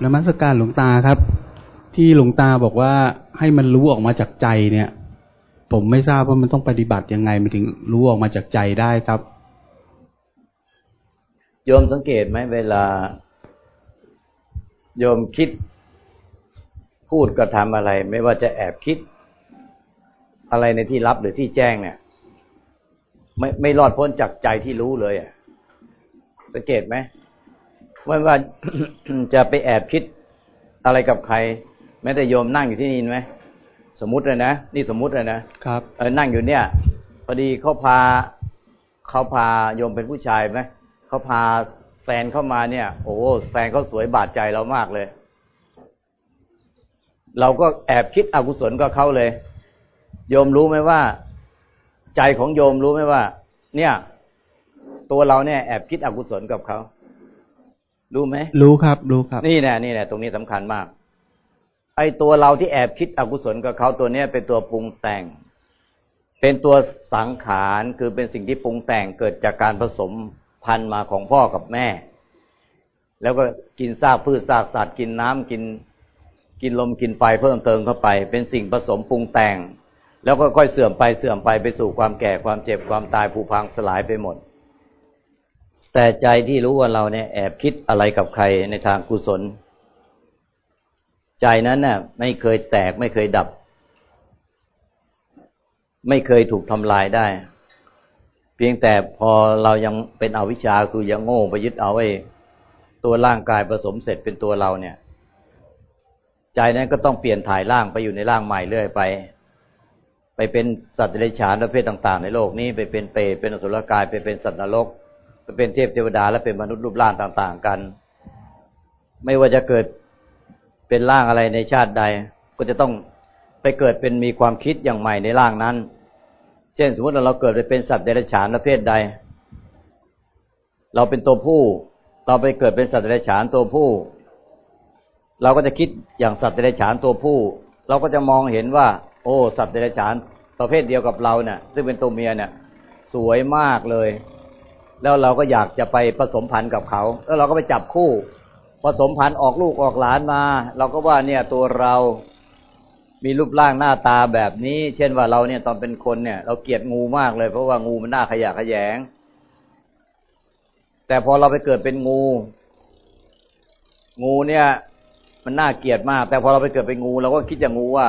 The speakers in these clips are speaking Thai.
บนมัสการหลวงตาครับ ที่หลวงตาบอกว่าให้มันรู้ออกมาจากใจเนี่ย ผมไม่ทราบว่ามันต้องปฏิบัติยังไงมันถึงรู้ออกมาจากใจได้ครับ โยมสังเกตไหมเวลา โยมคิด พูดกระทำอะไร ไม่ว่าจะแอบคิด อะไรในที่ลับหรือที่แจ้งเนี่ย ไม่ไม่รอดพ้นจากใจที่รู้เลยอะสังเกตไหม ไม่ว่าจะไปแอบคิดอะไรกับใคร แม้แต่โยมนั่งอยู่ที่นี่ไหมสมมติเลยนะนี่สมมติเลยนะครับเออนั่งอยู่เนี่ยพอดีเขาพาเขาพาโยมเป็นผู้ชายไหมเขาพาแฟนเข้ามาเนี่ย โอ้แฟนเขาสวยบาดใจเรามากเลย เราก็แอบคิดอกุศลก็เขาเลย โยมรู้ไหมว่า ใจของโยมรู้ไหมว่า เนี่ย ตัวเราเนี่ยแอบคิดอกุศลกับเขา รู้ไหมรู้ครับ รู้ครับ นี่แน่นี่แน่ตรงนี้สำคัญมาก ไอ้ตัวเราที่แอบคิดอกุศลกับเขาตัวเนี้ยเป็นตัวปรุงแต่ง เป็นตัวสังขารคือเป็นสิ่งที่ปรุงแต่งเกิดจากการผสมพันธุ์มาของพ่อกับแม่ แล้วก็กินซากพืชซากสัตว์กินน้ำกิน กินลมกินไฟเพิ่มเติมเข้าไป เป็นสิ่งผสมปรุงแต่ง แล้วก็ค่อยเสื่อมไปเสื่อมไปไปสู่ความแก่ความเจ็บความตายผุพังสลายไปหมด แต่ใจที่รู้ว่าเราเนี่ยแอบคิดอะไรกับใครในทางกุศล ใจนั้นน่ะ ไม่เคยแตกไม่เคยดับ ไม่เคยถูกทำลายได้ เพียงแต่พอเรายังเป็นอวิชชาคือยังโง่ไปยึดเอาไอ้ตัวร่างกายผสมเสร็จเป็นตัวเราเนี่ย ใจนั้นก็ต้องเปลี่ยนถ่ายร่างไปอยู่ในร่างใหม่เรื่อยไป ไปเป็นสัตว์เดรัจฉานประเภทต่าง ๆ ในโลกนี้ไปเป็นเปรตเป็นอสุรกายไปเป็นสัตว์นรก เป็นเทพเทวดาและเป็นมนุษย์รูปร่างต่าง ๆ กัน ไม่ว่าจะเกิดเป็นร่างอะไรในชาติใด ก็จะต้องไปเกิดเป็นมีความคิดอย่างใหม่ในร่างนั้น เช่น สมมติเราเกิดไปเป็นสัตว์เดรัจฉานประเภทใด เราเป็นตัวผู้ เราไปเกิดเป็นสัตว์เดรัจฉานตัวผู้ เราก็จะคิดอย่างสัตว์เดรัจฉานตัวผู้ เราก็จะมองเห็นว่า โอ้ สัตว์เดรัจฉานประเภทเดียวกับเราเนี่ยซึ่งเป็นตัวเมียเนี่ยสวยมากเลย แล้วเราก็อยากจะไปผสมพันธุ์กับเขา แล้วเราก็ไปจับคู่ ผสมพันธุ์ออกลูกออกหลานมา เราก็ว่าเนี่ยตัวเรามีรูปร่างหน้าตาแบบนี้ เช่นว่าเราเนี่ยตอนเป็นคนเนี่ย เราเกลียดงูมากเลย เพราะว่างูมันน่าขยะขยง แต่พอเราไปเกิดเป็นงู งูเนี่ย มันน่าเกลียดมาก แต่พอเราไปเกิดเป็นงูเราก็คิดอย่างงูว่า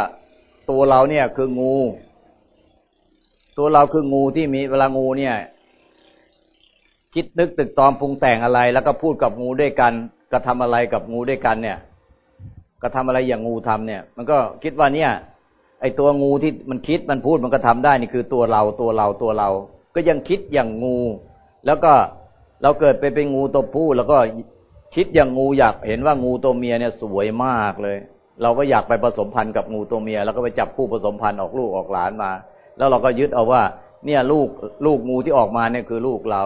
ตัวเราเนี่ยคืองู ตัวเราคืองูที่มีเวลางูเนี่ย คิดนึกตึกตอมปรุงแต่งอะไร แล้วก็พูดกับงูด้วยกันกระทาอะไรกับงูด้วยกันเนี่ยกระทาอะไรอย่างงูทำเนี่ย มันก็คิดว่าเนี่ย ไอตัวงูที่มันคิดมันพูดมันก็ทำได้นี่คือตัวเราตัวเราตัวเรา ก็ยังคิดอย่างงู แล้วก็เราเกิดไปเป็นงูตัวผู้แล้วก็คิดอย่างงูอยากเห็นว่างูตัวเมียเนี่ยสวยมากเลย เราก็อยากไปผสมพันธุ์กับงูตัวเมีย แล้วก็ไปจับคู่ผสมพันธุ์ออกลูกออกหลานมา แล้วเราก็ยึดเอาว่า เนี่ยลูกลูกงูที่ออกมาเนี่ยคือลูกเรา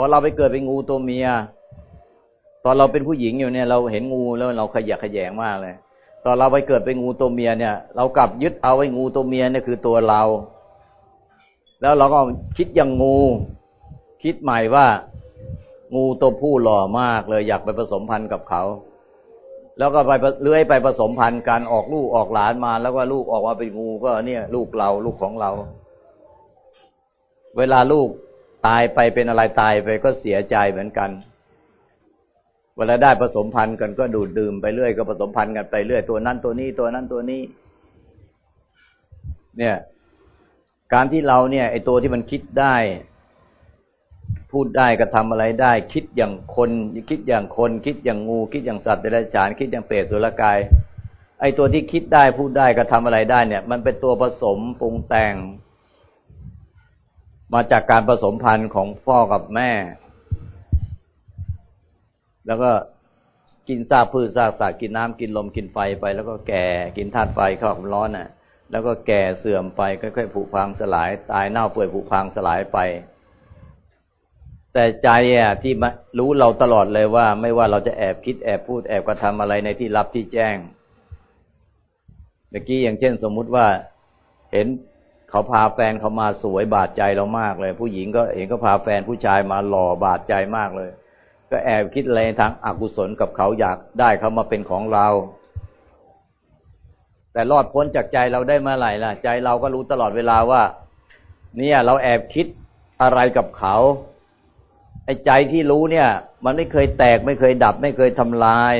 พอเราไปเกิดเป็นงูตัวเมีย ตอนเราเป็นผู้หญิงอยู่เนี่ย เราเห็นงูแล้วเราขยะขยงมากเลย ตอนเราไปเกิดเป็นงูตัวเมียเนี่ย เรากลับยึดเอาไอ้งูตัวเมียเนี่ยคือตัวเรา แล้วเราก็คิดอย่างงู คิดใหม่ว่างูตัวผู้หล่อมากเลยอยากไปผสมพันธุ์กับเขา แล้วก็ไปเลื้อยไปผสมพันธุ์การออกลูกออกหลานมา แล้วก็ลูกออกมาเป็นงูก็เนี่ย ลูกเราลูกของเรา เวลาลูก ตายไปเป็นอะไรตายไปก็เสียใจเหมือนกันเวลาได้ผสมพันธุ์กันก็ดูดดื่มไปเรื่อยก็ผสมพันธุ์กันไปเรื่อยตัวนั้นตัวนี้ตัวนั้นตัวนี้ เนี่ย การที่เราเนี่ยไอตัวที่มันคิดได้ พูดได้กระทาอะไรได้ คิดอย่างคนคิดอย่างคน คิดอย่างงู คิดอย่างสัตว์เดรัจฉานคิดอย่างเปรตสุรกาย ไอตัวที่คิดได้พูดได้กระทาอะไรได้เนี่ย มันเป็นตัวผสมปรุงแต่ง มาจากการผสมพันธุ์ของพ่อกับแม่ แล้วก็กินซากพืชซากสัตว์กินน้ำกินลมกินไฟไป แล้วก็แก่กินธาตุไฟเข้าความร้อนน่ะ แล้วก็แก่เสื่อมไปค่อยๆผุพังสลาย ตายเน่าเปื่อยผุพังสลายไป แต่ใจอะที่รู้เราตลอดเลยว่า ไม่ว่าเราจะแอบคิดแอบพูดแอบกระทำอะไรในที่ลับที่แจ้งเมื่อกี้อย่างเช่นสมมุติว่าเห็น เขาพาแฟนเขามาสวยบาดใจเรามากเลย ผู้หญิงก็เห็นก็พาแฟนผู้ชายมาหล่อบาดใจมากเลย ก็แอบคิดอะไรทางอากุศลกับเขาอยากได้เขามาเป็นของเรา แต่รอดพ้นจากใจเราได้เมื่อไหร่ล่ะ ใจเราก็รู้ตลอดเวลาว่า เนี่ยเราแอบคิดอะไรกับเขาไอ้ใจที่รู้เนี่ย มันไม่เคยแตกไม่เคยดับ ไม่เคยทำลาย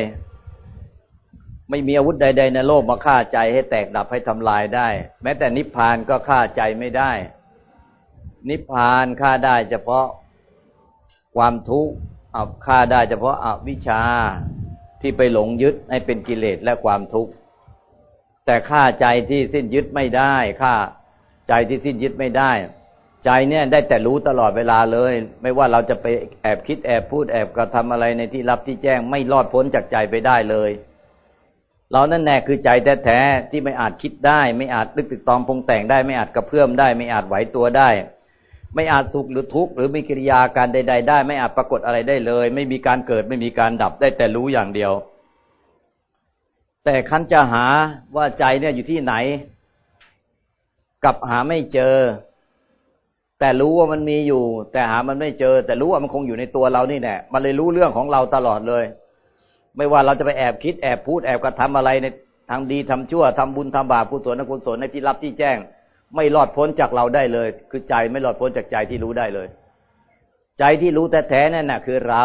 ไม่มีอาวุธใด ๆ ในโลกมาฆ่าใจให้แตกดับให้ทำลายได้ แม้แต่นิพพานก็ฆ่าใจไม่ได้ นิพพานฆ่าได้เฉพาะความทุกข์เอาฆ่าได้เฉพาะอาวิชชาที่ไปหลงยึดให้เป็นกิเลสและความทุกข์แต่ฆ่าใจที่สิ้นยึดไม่ได้ฆ่าใจที่สิ้นยึดไม่ได้ ใจเนี่ยได้แต่รู้ตลอดเวลาเลย ไม่ว่าเราจะไปแอบคิดแอบพูดแอบกระทำอะไรในที่รับที่แจ้งไม่รอดพ้นจากใจไปได้เลย เรานั่นแน่คือใจแท้ๆที่ไม่อาจคิดได้ ไม่อาจลึกตึกตองปงแต่งได้ไม่อาจกระเพื่อมได้ ไม่อาจไหวตัวได้ ไม่อาจสุขหรือทุกข์หรือมีกิริยาการใด ๆ ได้ ไม่อาจปรากฏอะไรได้เลย ไม่มีการเกิดไม่มีการดับได้แต่รู้อย่างเดียว แต่คันจะหาว่าใจเนี่ยอยู่ที่ไหนกับหาไม่เจอ แต่รู้ว่ามันมีอยู่ แต่หามันไม่เจอ แต่รู้ว่ามันคงอยู่ในตัวเรานี่แน่มันเลยรู้เรื่องของเราตลอดเลย ไม่ว่าเราจะไปแอบคิดแอบพูดแอบกระทำอะไรในทางดีทำชั่วทำบุญทำบาปกุศลนกุศลในที่รับที่แจ้ง ไม่รอดพ้นจากเราได้เลย คือใจไม่รอดพ้นจากใจที่รู้ได้เลย ใจที่รู้แท้ๆนั่นน่ะ คือเรา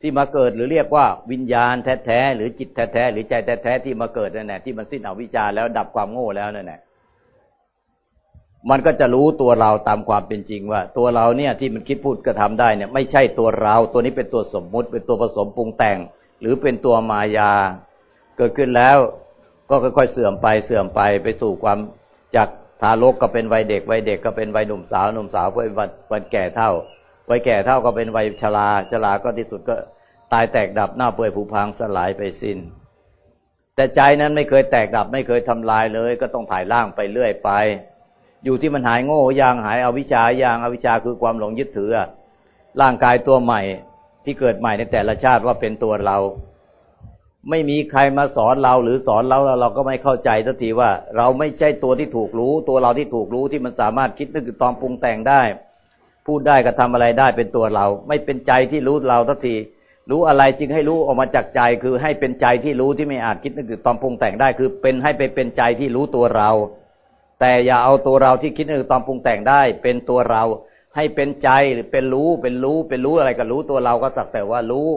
ที่มาเกิดหรือเรียกว่าวิญญาณแท้ๆหรือจิตแท้ๆหรือใจแท้ๆที่มาเกิดนั่นแหละที่มันสิ้นอวิชชาแล้วดับความโง่แล้วนั่นแหละ มันก็จะรู้ตัวเราตามความเป็นจริงว่า ตัวเราเนี่ยที่มันคิดพูดกระทาได้เนี่ย ไม่ใช่ตัวเรา ตัวนี้เป็นตัวสมมุติ เป็นตัวผสมปรุงแต่ง หรือเป็นตัวมายา เกิดขึ้นแล้ว ก็ค่อยๆเสื่อมไปเสื่อมไปไปสู่ความจากทารกก็เป็นวัยเด็กวัยเด็กก็เป็นวัยหนุ่มสาวหนุ่มสาวก็เป็นวันแก่เท่าวัยแก่เท่าก็เป็นวัยชราชราก็ที่สุดก็ตายแตกดับหน้าเปื่อยผุพังสลายไปสิน้น แต่ใจนั้นไม่เคยแตกดับไม่เคยทำลายเลย ก็ต้องถ่ายร่างไปเรื่อยไป อยู่ที่มันหายโง่ยางหายอวิชายางอวิชาคือความหลงยึดถือร่างกายตัวใหม่ที่เกิดใหม่ในแต่ละชาติว่าเป็นตัวเรา ไม่มีใครมาสอนเราหรือสอนเราเราก็ไม่เข้าใจสักทีว่า เราไม่ใช่ตัวที่ถูกรู้ ตัวเราที่ถูกรู้ที่มันสามารถคิดนึกตอมปรุงแต่งได้ พูดได้กระทาอะไรได้เป็นตัวเรา ไม่เป็นใจที่รู้เราสักทีรู้อะไรจึงให้รู้ออกมาจากใจคือให้เป็นใจที่รู้ที่ไม่อาจคิดนึกตอมปรุงแต่งได้ คือเป็นให้ไปเป็นใจที่รู้ตัวเรา แต่อย่าเอาตัวเราที่คิดนึกตอมปรุงแต่งได้ เป็นตัวเราให้เป็นใจหรือเป็นรู้เป็นรู้เป็นรู้อะไรก็รู้ตัวเราก็สักแต่ว่ารู้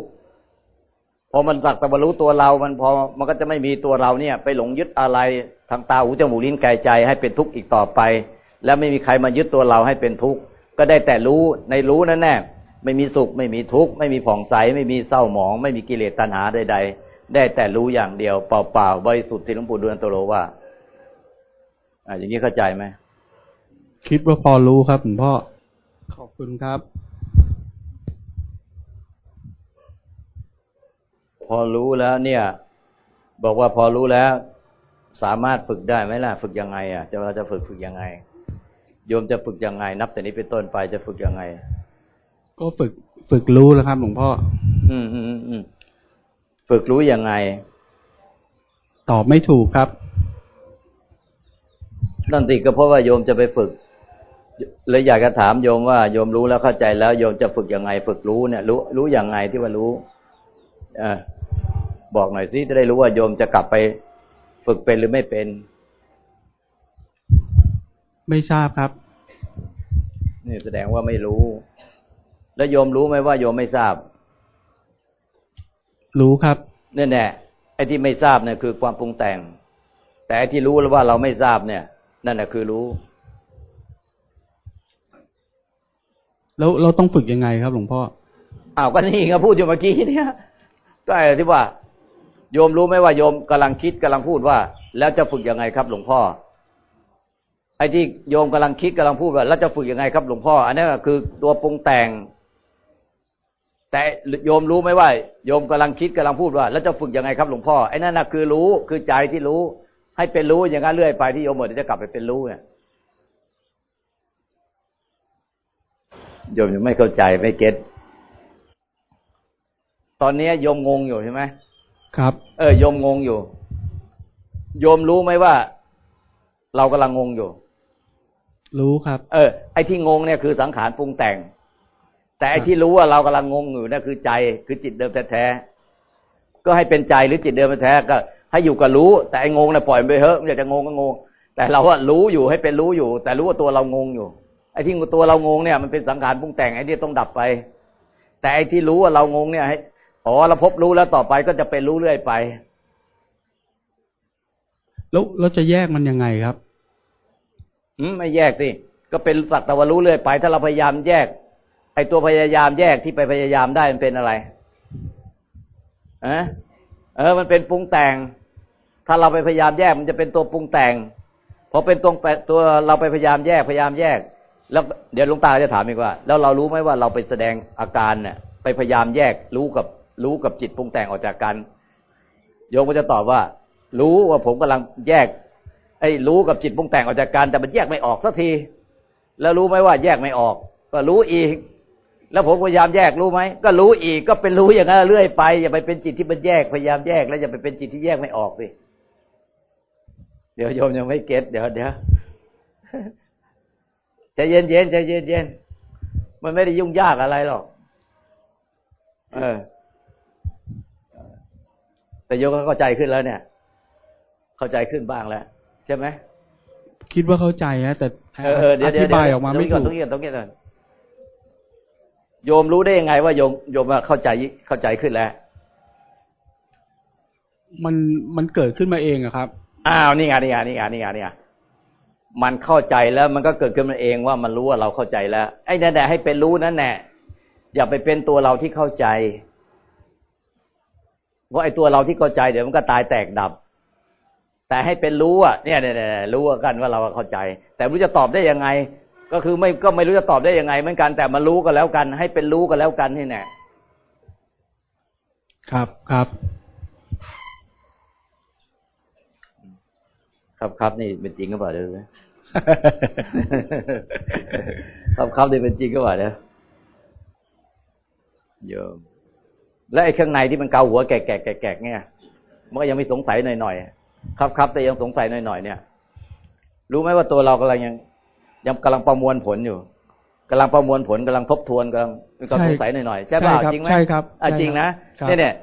พอมันสักแต่บรรลุตัวเรา มันพอมันก็จะไม่มีตัวเราเนี่ย ไปหลงยึดอะไรทางตาหูจมูกลิ้นกายใจให้เป็นทุกข์อีกต่อไป แล้วไม่มีใครมายึดตัวเราให้เป็นทุกข์ก็ได้แต่รู้ในรู้นั่นแน่ไม่มีสุขไม่มีทุกข์ไม่มีผ่องใสไม่มีเศร้าหมอง ไม่มีกิเลสตัณหาใด ๆ ได้แต่รู้อย่างเดียวเปล่าๆบริสุทธิ์ที่หลวงปู่ดูลตโรว่า อ่าอย่างนี้เข้าใจไหมคิดว่าพอรู้ครับหลวงพ่อขอบคุณครับ พอรู้แล้วเนี่ย บอกว่าพอรู้แล้ว สามารถฝึกได้ไหมล่ะ ฝึกยังไง อะจะเราจะฝึกฝึกยังไงโยมจะฝึกยังไง นับแต่นี้เป็นต้นไปจะฝึกยังไง ก็ฝึกฝึกรู้แล้วครับหลวงพ่อ อืมอืมอืมฝึกรู้ยังไง ตอบไม่ถูกครับ นั่นติก็เพราะว่าโยมจะไปฝึกเลยอยากจะถามโยมว่าโยมรู้แล้วเข้าใจแล้วโยมจะฝึกยังไง ฝึกรู้เนี่ย รู้รู้ยังไงที่ว่ารู้อ่าบอกหน่อยสิจะได้รู้ว่าโยมจะกลับไปฝึกเป็นหรือไม่เป็น ไม่ทราบครับนี่แสดงว่าไม่รู้ แล้วโยมรู้ไหมว่าโยมไม่ทราบ รู้ครับนี่แน่ไอ้ที่ไม่ทราบเนี่ยคือความปรุงแต่ง แต่ไอ้ที่รู้แล้วว่าเราไม่ทราบเนี่ย นั่นแหละคือรู้ แล้วเราต้องฝึกยังไงครับ หลวงพ่ออ้าวก็นี่ก็พูดอยู่เมื่อกี้เนี่ยก็ไอ้ที่ว่า โยมรู้ไหมว่าโยมกำลังคิดกำลังพูดว่า แล้วจะฝึกยังไงครับ หลวงพ่อ ไอ้ที่โยมกำลังคิดกำลังพูดว่า แล้วจะฝึกยังไงครับ หลวงพ่อ อันนี้คือตัวปรุงแต่ง แต่โยมรู้ไหมว่า โยมกำลังคิดกำลังพูดว่า แล้วจะฝึกยังไงครับ หลวงพ่อไอ้นั่นนะคือรู้คือใจที่รู้ ให้เป็นรู้อย่างนั้นเรื่อยไปที่โยมหมดจะกลับไปเป็นรู้เนี่ยโยมยังไม่เข้าใจไม่เก็ตตอนนี้โยมงงอยู่ใช่ไหมครับ เออโยมงงอยู่ โยมรู้ไหมว่า เรากำลังงงอยู่ รู้ครับ เออ ไอ้ที่งงเนี่ยคือสังขารปรุงแต่ง แต่ไอ้ที่รู้ว่าเรากำลังงงอยู่นั่นคือใจคือจิตเดิมแท้ๆก็ให้เป็นใจหรือจิตเดิมแท้ๆก็ ให้อยู่กับรู้ แต่ไอ้งงน่ะปล่อยมันไปเถอะอยากจะงงก็งง แต่เราว่ารู้อยู่ให้เป็นรู้อยู่ แต่รู้ว่าตัวเรางงอยู่ ไอ้ที่ตัวเรางงเนี่ยมันเป็นสังขารปรุงแต่งไอ้นี่ต้องดับไป แต่ไอ้ที่รู้ว่าเรางงเนี่ยให้อ๋อเราพบรู้แล้วต่อไปก็จะเป็นรู้เรื่อยไป แล้วเราจะแยกมันยังไงครับอืมไม่แยกสิก็เป็นสักแต่ว่ารู้เรื่อยไป ถ้าเราพยายามแยก ไอ้ตัวพยายามแยกที่ไปพยายามได้มันเป็นอะไรเออเออ มันเป็นปรุงแต่ง ถ้าเราไปพยายามแยกมันจะเป็นตัวปรุงแต่งพอเป็นตรงตัวเราไปพยายามแยกพยายามแยก แล้วเดี๋ยวลุงตาจะถามอีกว่า แล้วเรารู้ไหมว่าเราไปแสดงอาการเนี่ยไปพยายามแยกรู้กับรู้กับจิตปรุงแต่งออกจากกันโยมก็จะตอบว่า รู้ว่าผมกำลังแยก ไอ้รู้กับจิตปรุงแต่งออกจากกันแต่มันแยกไม่ออกสักที แล้วรู้ไหมว่าแยกไม่ออก ก็รู้อีก แล้วผมพยายามแยกรู้ไหมก็รู้อีกก็เป็นรู้อย่างนั้นเรื่อยไปอย่าไปเป็นจิตที่มันแยกพยายามแยก แล้วอย่าไปเป็นจิตที่แยกไม่ออกสิ เดี๋ยวโยมยังไม่เก็ตเดี๋ยวเดี๋ยวใจเย็นเย็นใจเย็นเย็นมันไม่ได้ยุ่งยากอะไรหรอก เออ แต่โยมก็เข้าใจขึ้นแล้วเนี่ย เข้าใจขึ้นบ้างแล้ว ใช่ไหมคิดว่าเข้าใจนะแต่เออเดี๋ยวอธิบายออกมาไม่ถูกตรงนี้ก่อนตรงนี้ก่อนโยมรู้ได้ยังไง ว่าโยมโยมเข้าใจเข้าใจขึ้นแล้ว มันมันเกิดขึ้นมาเองอะครับ อ้าวนี่ไงนี่ไงนี่ไงนี่ไงนี่ไงมันเข้าใจแล้วมันก็เกิดขึ้นมาเองว่ามันรู้ว่าเราเข้าใจแล้ว ไอ้นั่นแหละให้เป็นรู้นั่นแหละอย่าไปเป็นตัวเราที่เข้าใจเพราไอ้ตัวเราที่เข้าใจเดี๋ยวมันก็ตายแตกดับ แต่ให้เป็นรู้อะเนี่ยเนี่ยรู้กันว่าเราเข้าใจ แต่ไม่รู้จะตอบได้ยังไง ก็คือไม่ก็ไม่รู้จะตอบได้ยังไงเหมือนกันแต่มารู้ก็แล้วกัน ให้เป็นรู้ก็แล้วกันนี่แน่ครับครับ ครับครับนี่เป็นจริงก็เปล่าเด้อครับครับนี่เป็นจริงก็เปล่าเด้อโยมและไอ้ข้างในที่มันเกาหัวแก่แก่แก่แก่เนี่ยมันก็ยังมีสงสัยหน่อยๆครับครับแต่ยังสงสัยหน่อยๆเนี่ย รู้ไหมว่าตัวเรากำลังยัง ยังกำลังประมวลผลอยู่กำลังประมวลผลกำลังทบทวนกำลังมีความสงสัยหน่อยๆใช่ป่ะจริงไหมใช่ครับอะจริงนะครับเนี่ยเนี่ย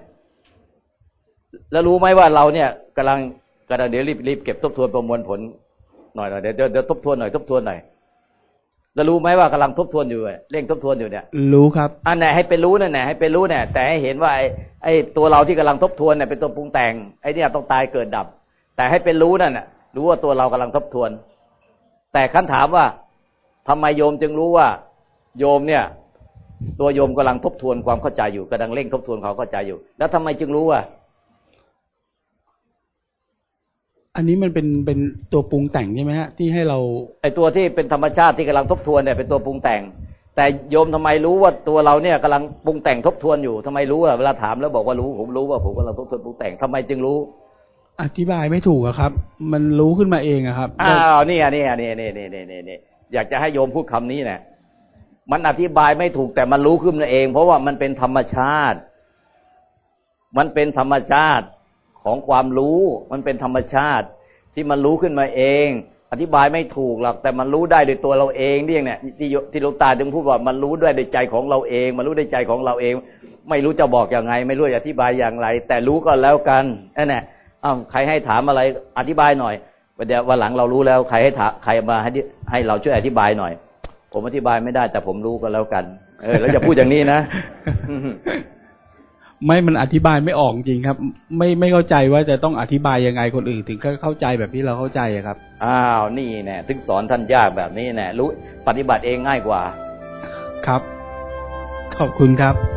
แล้วรู้ไหมว่าเราเนี่ยกำลัง กำลังเดี๋ยวรีบรีบเก็บทบทวนประมวลผลหน่อยหน่อยเดี๋ยวเดี๋ยวเดี๋ยวทบทวนหน่อยทบทวนหน่อยแล้วรู้ไหมว่ากำลังทบทวนอยู่เร่งทบทวนอยู่เนี่ย รู้ครับอันไหนให้เป็นรู้นั่นแหละให้เป็นรู้เนี่ย แต่ให้เห็นว่าไอ้ไอ้ตัวเราที่กำลังทบทวนเนี่ยเป็นตัวปรุงแต่งไอ้เนี่ยต้องตายเกิดดับ แต่ให้เป็นรู้นั่นน่ะ รู้ว่าตัวเรากำลังทบทวน แต่คันถามว่าทำไมโยมจึงรู้ว่า โยมเนี่ย ตัวโยมกำลังทบทวนความเข้าใจอยู่กำลังเร่งทบทวนความเข้าใจอยู่ แล้วทำไมจึงรู้ว่า อันนี้มันเป็นเป็นตัวปรุงแต่งใช่ไหมฮะที่ให้เราไอ้ตัวที่เป็นธรรมชาติที่กำลังทบทวนเนี่ยเป็นตัวปรุงแต่ง แต่โยมทำไมรู้ว่าตัวเราเนี่ยกำลังปรุงแต่งทบทวนอยู่ทำไมรู้อะเวลาถามแล้วบอกว่ารู้ผมรู้ว่าผมกำลังทบทวนปรุงแต่งทำไมจึงรู้ อธิบายไม่ถูกอะครับ มันรู้ขึ้นมาเองอะครับอ้าวนี่อะนี่อะนี่นี่นี่นี่นี่นี่อยากจะให้โยมพูดคำนี้นะมันอธิบายไม่ถูกแต่มันรู้ขึ้นมาเอง เพราะว่ามันเป็นธรรมชาติ มันเป็นธรรมชาติ ของความรู้มันเป็นธรรมชาติ ที่มันรู้ขึ้นมาเอง อธิบายไม่ถูกหรอกแต่มันรู้ได้ด้วยตัวเราเองนี่เนี่ยที่ที่หลวงตาจึงพูดว่ามันรู้ด้วยด้วยใจของเราเอง มันรู้ด้วยใจของเราเอง ไม่รู้จะบอกอย่างไง ไม่รู้จะอธิบายอย่างไร แต่รู้ก็แล้วกันนั่นแหละอ้าวใครให้ถามอะไรอธิบายหน่อยเดี๋ยววันหลังเรารู้แล้วใครให้ถามใครมาให้ให้เราช่วยอธิบายหน่อย ผมอธิบายไม่ได้ แต่ผมรู้ก็แล้วกัน เออแล้วอย่าพูดอย่างนี้นะ ไม่มันอธิบายไม่ออกจริงครับ ไม่ไม่เข้าใจว่าจะต้องอธิบายยังไงคนอื่น ถึงก็เข้าใจแบบที่เราเข้าใจอะครับ อ้าวนี่แน่ถึงสอนท่านยากแบบนี้แน่รู้ปฏิบัติเองง่ายกว่า ครับ ขอบคุณครับ